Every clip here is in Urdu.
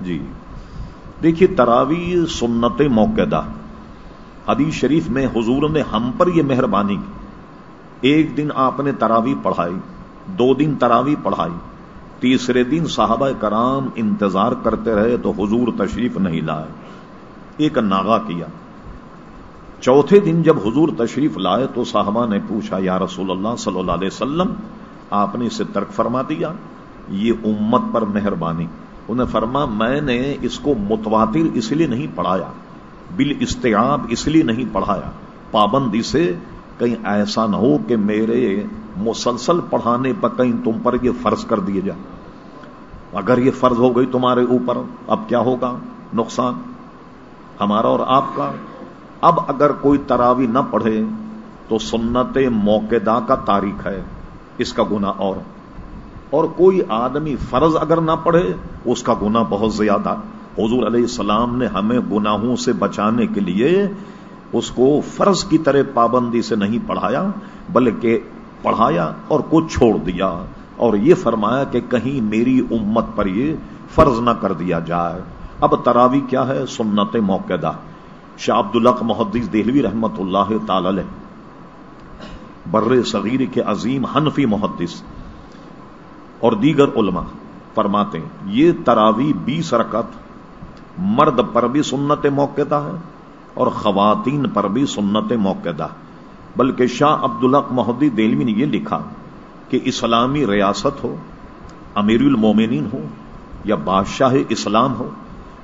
جی۔ دیکھیے تراوی سنت موقع حدیث شریف میں حضور نے ہم پر یہ مہربانی کی۔ ایک دن آپ نے تراوی پڑھائی، دو دن تراوی پڑھائی، تیسرے دن صحابہ کرام انتظار کرتے رہے تو حضور تشریف نہیں لائے۔ ایک ناغا کیا۔ چوتھے دن جب حضور تشریف لائے تو صاحبہ نے پوچھا، یا رسول اللہ صلی اللہ علیہ وسلم، آپ نے اسے ترک فرما دیا؟ یہ امت پر مہربانی۔ انہیں فرما میں نے اس کو متواتر اس لیے نہیں پڑھایا بل استعاب اس لیے نہیں پڑھایا۔ پابندی سے کہیں ایسا نہ ہو کہ میرے مسلسل پڑھانے پر کہیں تم پر یہ فرض کر دیے جائے۔ اگر یہ فرض ہو گئی تمہارے اوپر، اب کیا ہوگا؟ نقصان۔ ہمارا اور آپ کا۔ اب اگر کوئی تراوی نہ پڑھے تو سنت موقع کا تاریخ ہے۔ اس کا گنا اور۔ اور کوئی آدمی فرض اگر نہ پڑھے اس کا گنا بہت زیادہ حضور علیہ السلام نے ہمیں گناہوں سے بچانے کے لیے اس کو فرض کی طرح پابندی سے نہیں پڑھایا، بلکہ پڑھایا اور کچھ چھوڑ دیا۔ اور یہ فرمایا کہ کہیں میری امت پر یہ فرض نہ کر دیا جائے۔ اب تراوی کیا ہے؟ سنت موقع شاہ عبد الق محدث دہلوی رحمت اللہ تعالی بر صغیر کے عظیم حنفی محدث۔ اور دیگر علماء فرماتے ہیں، یہ تراوی بیس رکت مرد پر بھی سنت موقع ہے اور خواتین پر بھی سنت موقع بلکہ شاہ عبد الق محدود دہلوی نے یہ لکھا کہ اسلامی ریاست ہو، امیر المومنین ہو یا بادشاہ اسلام ہو،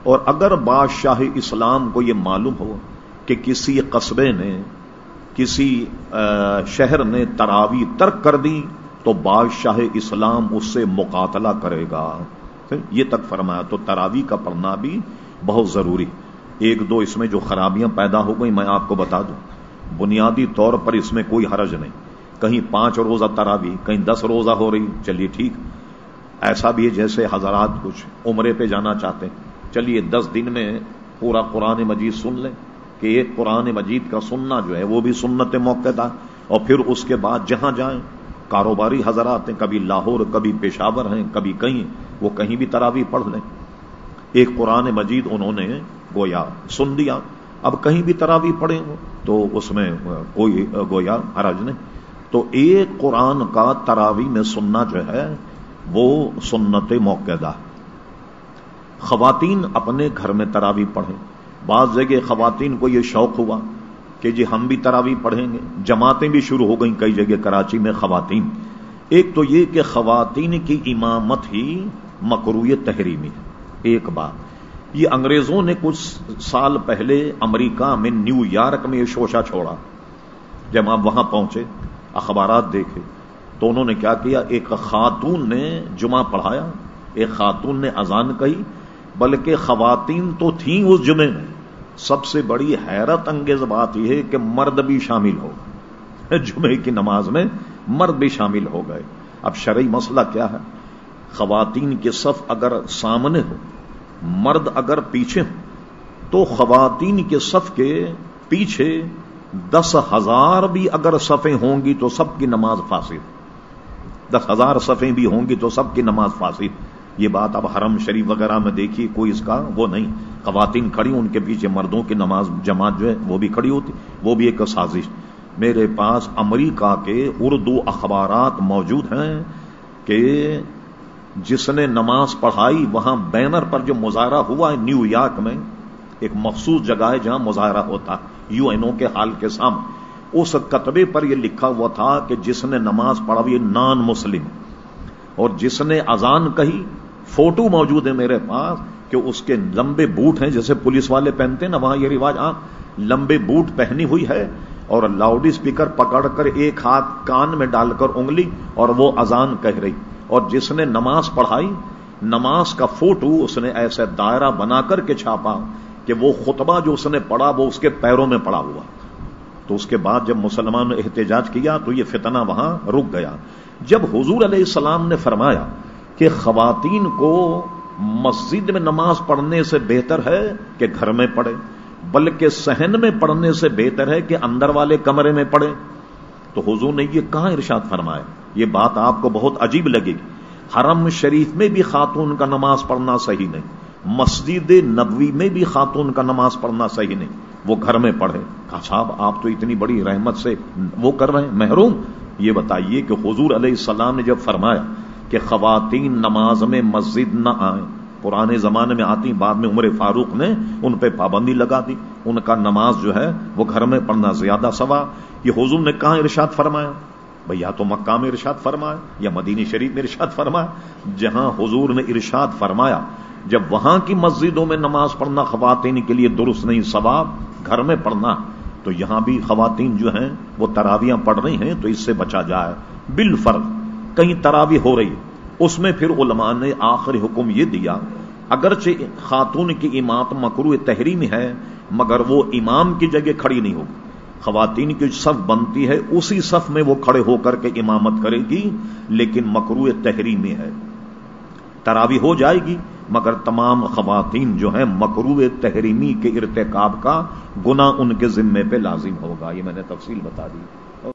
اور اگر بادشاہ اسلام کو یہ معلوم ہو کہ کسی قصبے نے، کسی شہر نے تراوی ترک کر دی تو بادشاہ اسلام اس سے مقاتلہ کرے گا۔ یہ تک فرمایا، تو تراوی کا پڑھنا بھی بہت ضروری۔ ایک دو اس میں جو خرابیاں پیدا ہو گئی میں آپ کو بتا دوں۔ بنیادی طور پر اس میں کوئی حرج نہیں۔ کہیں پانچ روزہ تراوی، کہیں دس روزہ ہو رہی، چلیے ٹھیک۔ ایسا بھی ہے جیسے حضرات کچھ عمرے پہ جانا چاہتے ہیں۔ چلیے دس دن میں پورا قرآن مجید سن لیں۔ کہ ایک قرآن مجید کا سننا جو ہے، وہ بھی سنت موقع تھا۔ اور پھر اس کے بعد جہاں جائیں۔ کاروباری حضرات ہیں، کبھی لاہور، کبھی پشاور ہیں، کبھی کہیں، وہ کہیں بھی تراوی پڑھ لیں۔ ایک قرآن مجید انہوں نے گویا سن دیا اب کہیں بھی تراوی پڑھے تو اس میں کوئی گویا حرج نہیں۔ تو ایک قرآن کا تراوی میں سننا جو ہے، وہ سنت موقع خواتین اپنے گھر میں تراوی پڑھیں۔ بعض جگہ خواتین کو یہ شوق ہوا۔ کہ جی ہم بھی تراوی پڑھیں گے۔ جماعتیں بھی شروع ہو گئیں کئی جگہ کراچی میں خواتین۔ ایک تو یہ کہ خواتین کی امامت ہی مکرو تحریمی ہے۔ ایک بات۔ یہ انگریزوں نے کچھ سال پہلے امریکہ میں نیو یارک میں یہ شوشا چھوڑا۔ جب آپ وہاں پہنچے، اخبارات دیکھے، تو انہوں نے کیا کیا؟ ایک خاتون نے جمعہ پڑھایا۔ ایک خاتون نے اذان کہی، بلکہ خواتین تو تھیں اس جمعے میں۔ سب سے بڑی حیرت انگیز بات یہ ہے کہ مرد بھی شامل ہو گئے۔ جمعے کی نماز میں مرد بھی شامل ہو گئے۔ اب شرعی مسئلہ کیا ہے؟ خواتین کے صف اگر سامنے ہو مرد اگر پیچھے ہو تو خواتین کے صف کے پیچھے دس ہزار بھی اگر صفیں ہوں گی تو سب کی نماز فاسد۔ دس ہزار صفیں بھی ہوں گی تو سب کی نماز فاسد۔ یہ بات اب حرم شریف وغیرہ میں دیکھیے، کوئی اس کا وہ نہیں۔ خواتین کھڑی ان کے پیچھے مردوں کی نماز جماعت جو ہے، وہ بھی کھڑی ہوتی، وہ بھی ایک سازش۔ میرے پاس امریکہ کے اردو اخبارات موجود ہیں کہ جس نے نماز پڑھائی، وہاں بینر پر جو مظاہرہ ہوا ہے نیو یارک میں، ایک مخصوص جگہ ہے جہاں مظاہرہ ہوتا، یو این او کے حال کے سامنے۔ اس کتبے پر یہ لکھا ہوا تھا کہ جس نے نماز پڑھا یہ نان مسلم، اور جس نے اذان کہی، فوٹو موجود ہے میرے پاس کہ اس کے لمبے بوٹ ہیں، جیسے پولیس والے پہنتے ہیں نا، وہاں یہ رواج ہاں لمبے بوٹ پہنی ہوئی ہے اور لاؤڈ اسپیکر پکڑ کر ایک ہاتھ کان میں ڈال کر انگلی اور وہ اذان کہہ رہی۔ اور جس نے نماز پڑھائی، نماز کا فوٹو اس نے ایسے دائرہ بنا کر کے چھاپا کہ وہ خطبہ جو اس نے پڑھا، وہ اس کے پیروں میں پڑا ہوا۔ تو اس کے بعد جب مسلمان نے احتجاج کیا، تو یہ فتنہ وہاں رک گیا۔ جب حضور علیہ السلام نے فرمایا کہ خواتین کو مسجد میں نماز پڑھنے سے بہتر ہے کہ گھر میں پڑھے، بلکہ سہن میں پڑھنے سے بہتر ہے کہ اندر والے کمرے میں پڑھے۔ تو حضور نے یہ کہاں ارشاد فرمایا؟ یہ بات آپ کو بہت عجیب لگے گی۔ حرم شریف میں بھی خاتون کا نماز پڑھنا صحیح نہیں، مسجد نبوی میں بھی خاتون کا نماز پڑھنا صحیح نہیں۔ وہ گھر میں پڑھے۔ کہا صاحب، آپ تو اتنی بڑی رحمت سے وہ کر رہے ہیں، محروم۔ یہ بتائیے کہ حضور علیہ السلام نے جب فرمایا کہ خواتین نماز میں مسجد نہ آئیں۔ پرانے زمانے میں آتی، بعد میں عمر فاروق نے ان پہ پابندی لگا دی۔ ان کا نماز جو ہے، وہ گھر میں پڑھنا زیادہ سوا یہ حضور نے کہاں ارشاد فرمایا؟ بھائی یا تو مکہ میں ارشاد فرمایا، یا مدینی شریف میں ارشاد فرمایا۔ جہاں حضور نے ارشاد فرمایا، جب وہاں کی مسجدوں میں نماز پڑھنا خواتین کے لیے درست نہیں، ثواب، گھر میں پڑھنا، تو یہاں بھی خواتین جو ہیں، وہ تراویاں پڑھ رہی ہیں، تو اس سے بچا جائے۔ بال کہیں تراوی ہو رہی اس میں پھر علماء نے آخری حکم یہ دیا، اگرچہ خاتون کی امامت مکرو تحریم ہے، مگر وہ امام کی جگہ کھڑی نہیں ہوگی۔ خواتین کی صف بنتی ہے، اسی صف میں وہ کھڑے ہو کر کے امامت کرے گی، لیکن مکرو تحریمی ہے۔ تراوی ہو جائے گی، مگر تمام خواتین جو ہیں، مکرو تحریمی کے ارتکاب کا گنا ان کے ذمے پہ لازم ہوگا۔ یہ میں نے تفصیل بتا دی۔